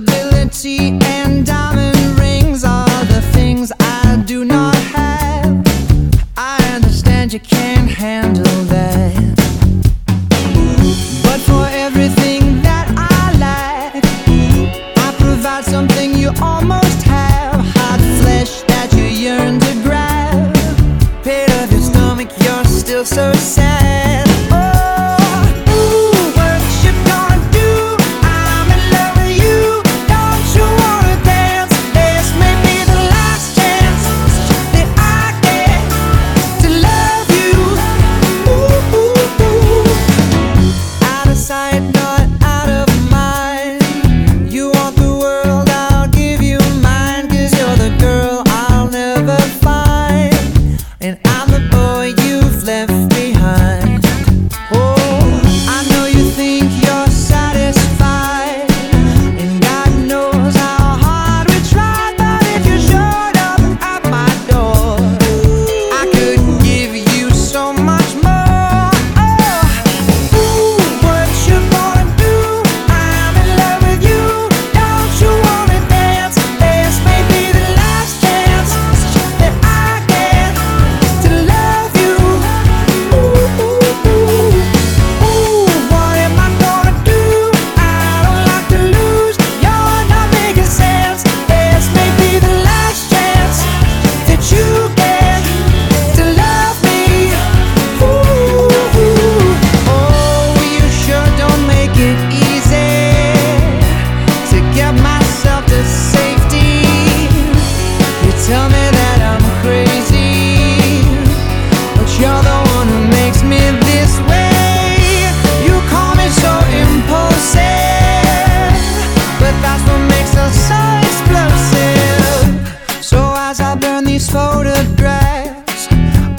Stability and diamond rings are the things I do not have. I understand you can't handle at night tell me that I'm crazy, but you're the one who makes me this way. You call me so impulsive, but that's what makes us so explosive. So as I burn these photographs,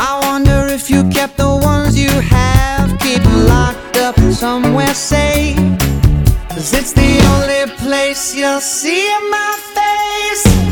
I wonder if you kept the ones you have, keep locked up somewhere safe. Cause it's the only place you'll see my face.